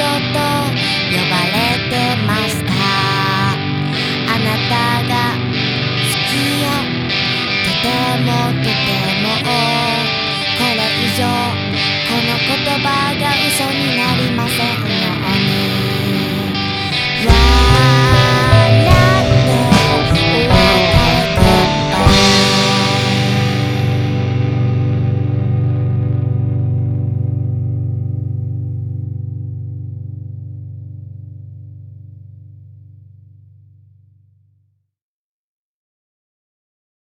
ちと呼ばれてました。あなたが好きよ。とてもとても。これ以上この言葉が